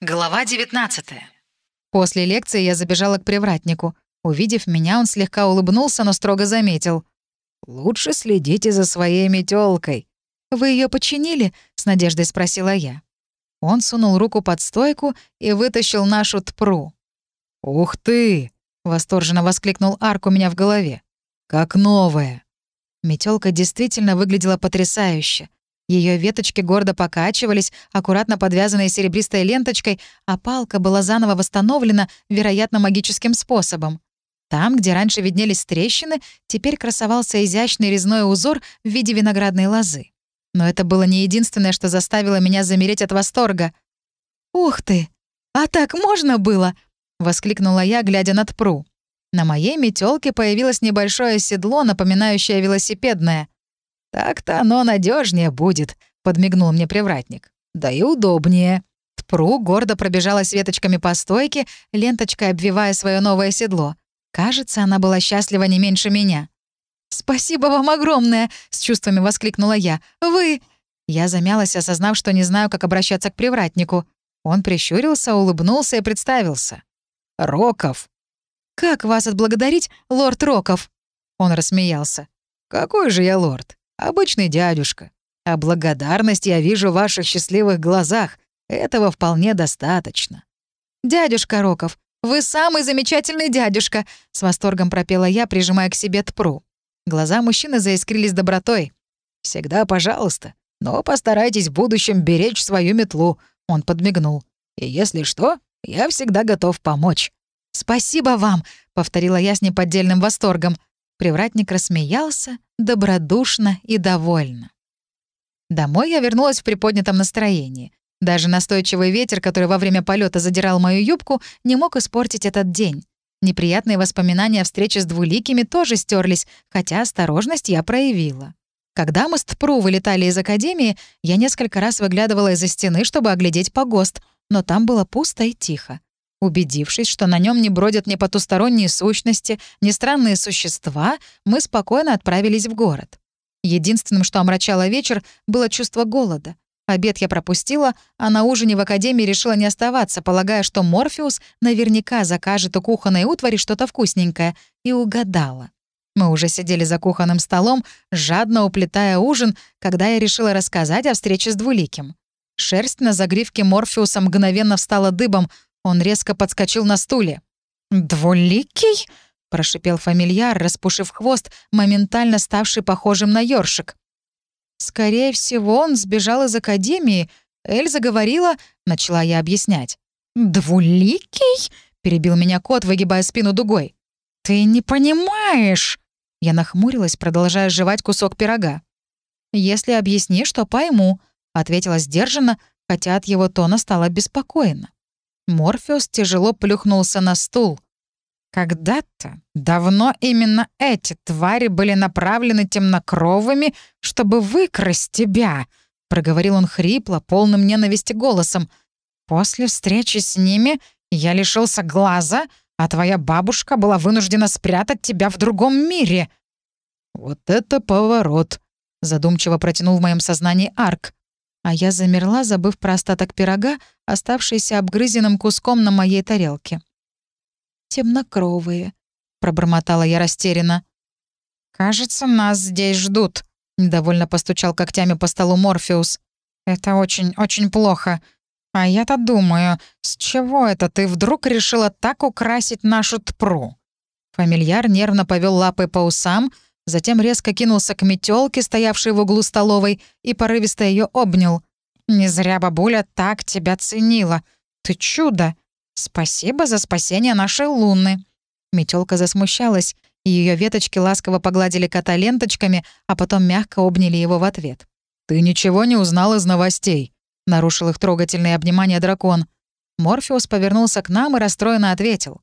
Глава 19 После лекции я забежала к привратнику. Увидев меня, он слегка улыбнулся, но строго заметил. «Лучше следите за своей метелкой. «Вы ее починили?» — с надеждой спросила я. Он сунул руку под стойку и вытащил нашу тпру. «Ух ты!» — восторженно воскликнул Арк у меня в голове. «Как новая!» Метелка действительно выглядела потрясающе. Ее веточки гордо покачивались, аккуратно подвязанные серебристой ленточкой, а палка была заново восстановлена, вероятно, магическим способом. Там, где раньше виднелись трещины, теперь красовался изящный резной узор в виде виноградной лозы. Но это было не единственное, что заставило меня замереть от восторга. «Ух ты! А так можно было?» — воскликнула я, глядя над пру. На моей метелке появилось небольшое седло, напоминающее велосипедное. «Так-то оно надежнее будет», — подмигнул мне привратник. «Да и удобнее». Тпру гордо пробежалась веточками по стойке, ленточкой обвивая свое новое седло. Кажется, она была счастлива не меньше меня. «Спасибо вам огромное!» — с чувствами воскликнула я. «Вы...» Я замялась, осознав, что не знаю, как обращаться к привратнику. Он прищурился, улыбнулся и представился. «Роков». «Как вас отблагодарить, лорд Роков?» Он рассмеялся. «Какой же я лорд? Обычный дядюшка. А благодарность я вижу в ваших счастливых глазах. Этого вполне достаточно». «Дядюшка Роков, вы самый замечательный дядюшка!» — с восторгом пропела я, прижимая к себе Тпру. Глаза мужчины заискрились добротой. «Всегда пожалуйста, но постарайтесь в будущем беречь свою метлу», — он подмигнул. «И если что, я всегда готов помочь». «Спасибо вам», — повторила я с неподдельным восторгом. Привратник рассмеялся, добродушно и довольно. Домой я вернулась в приподнятом настроении. Даже настойчивый ветер, который во время полета задирал мою юбку, не мог испортить этот день. Неприятные воспоминания о встрече с двуликими тоже стерлись, хотя осторожность я проявила. Когда мы с Тпру вылетали из академии, я несколько раз выглядывала из-за стены, чтобы оглядеть погост, но там было пусто и тихо. Убедившись, что на нем не бродят ни потусторонние сущности, ни странные существа, мы спокойно отправились в город. Единственным, что омрачало вечер, было чувство голода. Обед я пропустила, а на ужине в академии решила не оставаться, полагая, что Морфеус наверняка закажет у кухонной утвари что-то вкусненькое, и угадала. Мы уже сидели за кухонным столом, жадно уплетая ужин, когда я решила рассказать о встрече с Двуликим. Шерсть на загривке Морфеуса мгновенно встала дыбом, он резко подскочил на стуле. «Двуликий?» — прошипел фамильяр, распушив хвост, моментально ставший похожим на ёршик. «Скорее всего, он сбежал из академии. Эльза говорила...» — начала я объяснять. «Двуликий?» — перебил меня кот, выгибая спину дугой. «Ты не понимаешь!» Я нахмурилась, продолжая жевать кусок пирога. «Если объяснишь, то пойму», — ответила сдержанно, хотя от его тона стало беспокойно. Морфеус тяжело плюхнулся на стул. Когда-то, давно именно эти твари были направлены темнокровыми, чтобы выкрасть тебя, — проговорил он хрипло, полным ненависти голосом. «После встречи с ними я лишился глаза, а твоя бабушка была вынуждена спрятать тебя в другом мире». «Вот это поворот!» — задумчиво протянул в моем сознании Арк. А я замерла, забыв про остаток пирога, оставшийся обгрызенным куском на моей тарелке темнокровые», — пробормотала я растерянно. «Кажется, нас здесь ждут», — недовольно постучал когтями по столу Морфеус. «Это очень-очень плохо. А я-то думаю, с чего это ты вдруг решила так украсить нашу тпру?» Фамильяр нервно повел лапой по усам, затем резко кинулся к метелке, стоявшей в углу столовой, и порывисто ее обнял. «Не зря бабуля так тебя ценила. Ты чудо! «Спасибо за спасение нашей Луны». Метелка засмущалась, и ее веточки ласково погладили кота ленточками, а потом мягко обняли его в ответ. «Ты ничего не узнал из новостей?» — нарушил их трогательное обнимание дракон. Морфеус повернулся к нам и расстроенно ответил.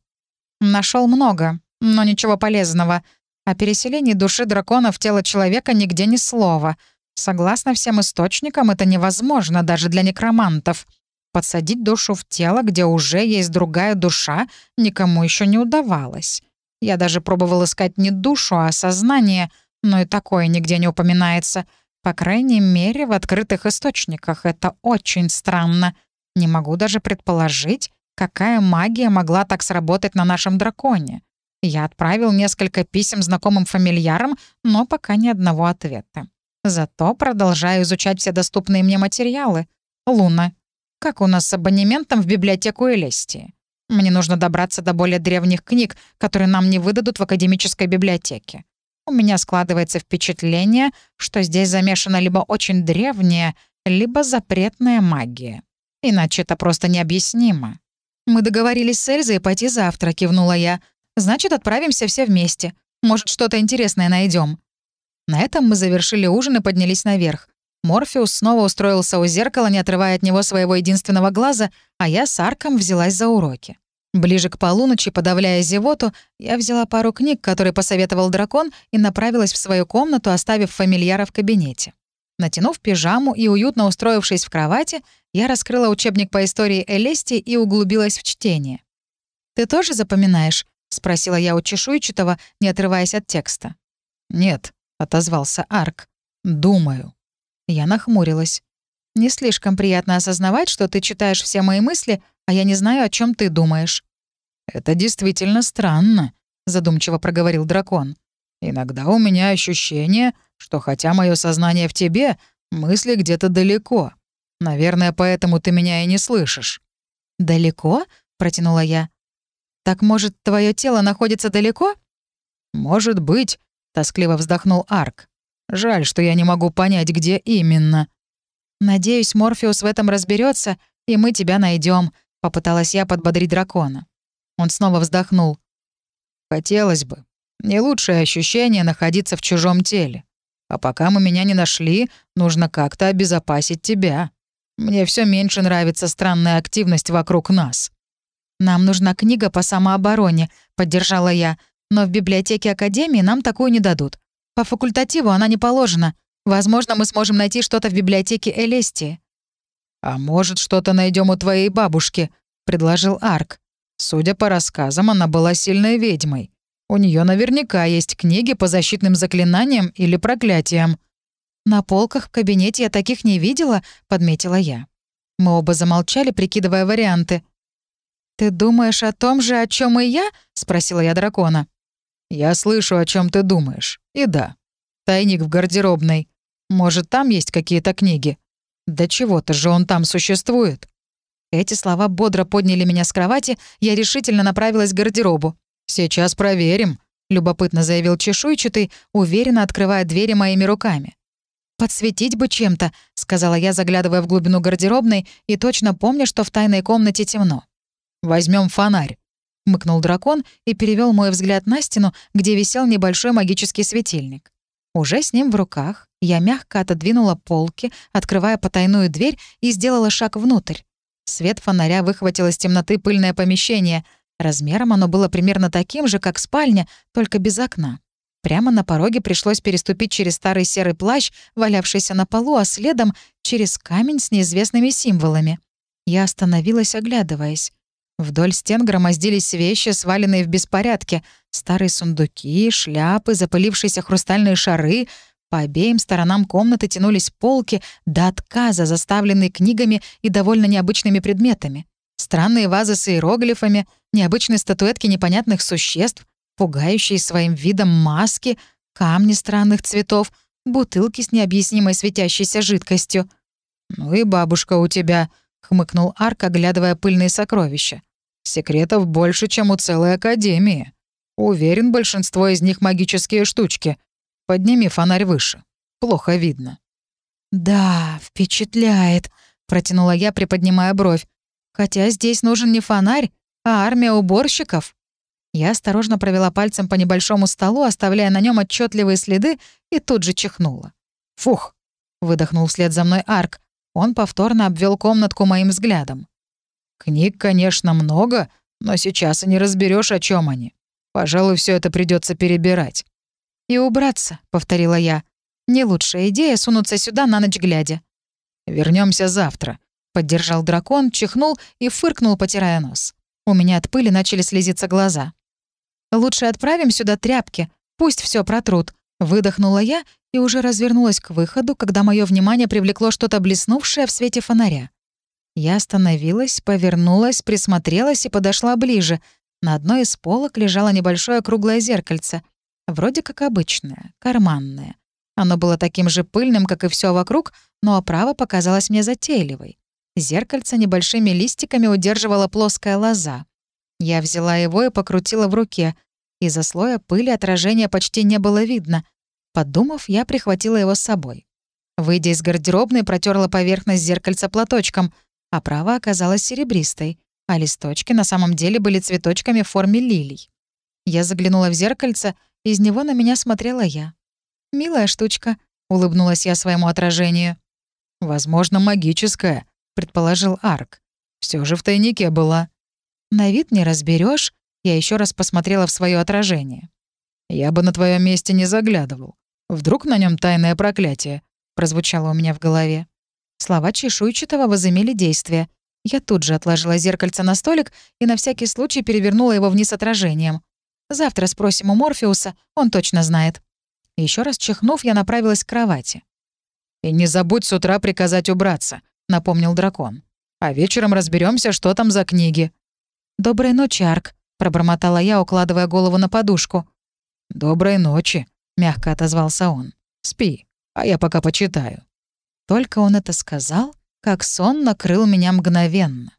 Нашел много, но ничего полезного. О переселении души дракона в тело человека нигде ни слова. Согласно всем источникам, это невозможно даже для некромантов. Подсадить душу в тело, где уже есть другая душа, никому еще не удавалось. Я даже пробовал искать не душу, а сознание, но и такое нигде не упоминается. По крайней мере, в открытых источниках это очень странно. Не могу даже предположить, какая магия могла так сработать на нашем драконе. Я отправил несколько писем знакомым фамильярам, но пока ни одного ответа. Зато продолжаю изучать все доступные мне материалы. Луна, как у нас с абонементом в библиотеку Элестии? Мне нужно добраться до более древних книг, которые нам не выдадут в академической библиотеке. У меня складывается впечатление, что здесь замешана либо очень древняя, либо запретная магия. Иначе это просто необъяснимо. «Мы договорились с Эльзой пойти завтра», — кивнула я. «Значит, отправимся все вместе. Может, что-то интересное найдем. На этом мы завершили ужин и поднялись наверх. Морфеус снова устроился у зеркала, не отрывая от него своего единственного глаза, а я с Арком взялась за уроки. Ближе к полуночи, подавляя зевоту, я взяла пару книг, которые посоветовал дракон, и направилась в свою комнату, оставив фамильяра в кабинете. Натянув пижаму и уютно устроившись в кровати, я раскрыла учебник по истории Элести и углубилась в чтение. «Ты тоже запоминаешь?» — спросила я у чешуйчатого, не отрываясь от текста. «Нет», — отозвался Арк. «Думаю». Я нахмурилась. «Не слишком приятно осознавать, что ты читаешь все мои мысли, а я не знаю, о чем ты думаешь». «Это действительно странно», — задумчиво проговорил дракон. «Иногда у меня ощущение, что хотя мое сознание в тебе, мысли где-то далеко. Наверное, поэтому ты меня и не слышишь». «Далеко?» — протянула я. «Так, может, твое тело находится далеко?» «Может быть», — тоскливо вздохнул Арк. Жаль, что я не могу понять, где именно». «Надеюсь, Морфеус в этом разберется, и мы тебя найдем, попыталась я подбодрить дракона. Он снова вздохнул. «Хотелось бы. Не лучшее ощущение находиться в чужом теле. А пока мы меня не нашли, нужно как-то обезопасить тебя. Мне все меньше нравится странная активность вокруг нас». «Нам нужна книга по самообороне», — поддержала я. «Но в библиотеке Академии нам такую не дадут. По факультативу она не положена. Возможно, мы сможем найти что-то в библиотеке Элестии». «А может, что-то найдем у твоей бабушки», — предложил Арк. «Судя по рассказам, она была сильной ведьмой. У нее наверняка есть книги по защитным заклинаниям или проклятиям». «На полках в кабинете я таких не видела», — подметила я. Мы оба замолчали, прикидывая варианты. «Ты думаешь о том же, о чем и я?» — спросила я дракона. «Я слышу, о чем ты думаешь. И да, тайник в гардеробной. Может, там есть какие-то книги? Да чего-то же он там существует». Эти слова бодро подняли меня с кровати, я решительно направилась к гардеробу. «Сейчас проверим», — любопытно заявил чешуйчатый, уверенно открывая двери моими руками. «Подсветить бы чем-то», — сказала я, заглядывая в глубину гардеробной и точно помня, что в тайной комнате темно. Возьмем фонарь», — мыкнул дракон и перевел мой взгляд на стену, где висел небольшой магический светильник. Уже с ним в руках я мягко отодвинула полки, открывая потайную дверь и сделала шаг внутрь. Свет фонаря выхватил из темноты пыльное помещение. Размером оно было примерно таким же, как спальня, только без окна. Прямо на пороге пришлось переступить через старый серый плащ, валявшийся на полу, а следом — через камень с неизвестными символами. Я остановилась, оглядываясь. Вдоль стен громоздились вещи, сваленные в беспорядке. Старые сундуки, шляпы, запылившиеся хрустальные шары. По обеим сторонам комнаты тянулись полки до отказа, заставленные книгами и довольно необычными предметами. Странные вазы с иероглифами, необычные статуэтки непонятных существ, пугающие своим видом маски, камни странных цветов, бутылки с необъяснимой светящейся жидкостью. «Ну и бабушка у тебя», — хмыкнул Арк, оглядывая пыльные сокровища. «Секретов больше, чем у целой Академии. Уверен, большинство из них магические штучки. Подними фонарь выше. Плохо видно». «Да, впечатляет», — протянула я, приподнимая бровь. «Хотя здесь нужен не фонарь, а армия уборщиков». Я осторожно провела пальцем по небольшому столу, оставляя на нем отчетливые следы, и тут же чихнула. «Фух!» — выдохнул вслед за мной Арк. Он повторно обвел комнатку моим взглядом. «Книг, конечно, много, но сейчас и не разберешь, о чем они. Пожалуй, все это придется перебирать». «И убраться», — повторила я. «Не лучшая идея сунуться сюда на ночь глядя». Вернемся завтра», — поддержал дракон, чихнул и фыркнул, потирая нос. У меня от пыли начали слезиться глаза. «Лучше отправим сюда тряпки, пусть все протрут», — выдохнула я и уже развернулась к выходу, когда мое внимание привлекло что-то блеснувшее в свете фонаря. Я остановилась, повернулась, присмотрелась и подошла ближе. На одной из полок лежало небольшое круглое зеркальце. Вроде как обычное, карманное. Оно было таким же пыльным, как и все вокруг, но оправа показалась мне затейливой. Зеркальце небольшими листиками удерживала плоская лоза. Я взяла его и покрутила в руке. Из-за слоя пыли отражения почти не было видно. Подумав, я прихватила его с собой. Выйдя из гардеробной, протерла поверхность зеркальца платочком. Оправа оказалась серебристой, а листочки на самом деле были цветочками в форме лилий. Я заглянула в зеркальце, из него на меня смотрела я. «Милая штучка», — улыбнулась я своему отражению. «Возможно, магическая», — предположил Арк. Все же в тайнике была». «На вид не разберешь. я еще раз посмотрела в свое отражение. «Я бы на твоем месте не заглядывал. Вдруг на нем тайное проклятие?» — прозвучало у меня в голове. Слова чешуйчатого возымели действие. Я тут же отложила зеркальце на столик и на всякий случай перевернула его вниз отражением. Завтра спросим у Морфеуса, он точно знает. Еще раз чихнув, я направилась к кровати. «И не забудь с утра приказать убраться», — напомнил дракон. «А вечером разберемся, что там за книги». «Доброй ночи, Арк», — пробормотала я, укладывая голову на подушку. «Доброй ночи», — мягко отозвался он. «Спи, а я пока почитаю». Только он это сказал, как сон накрыл меня мгновенно.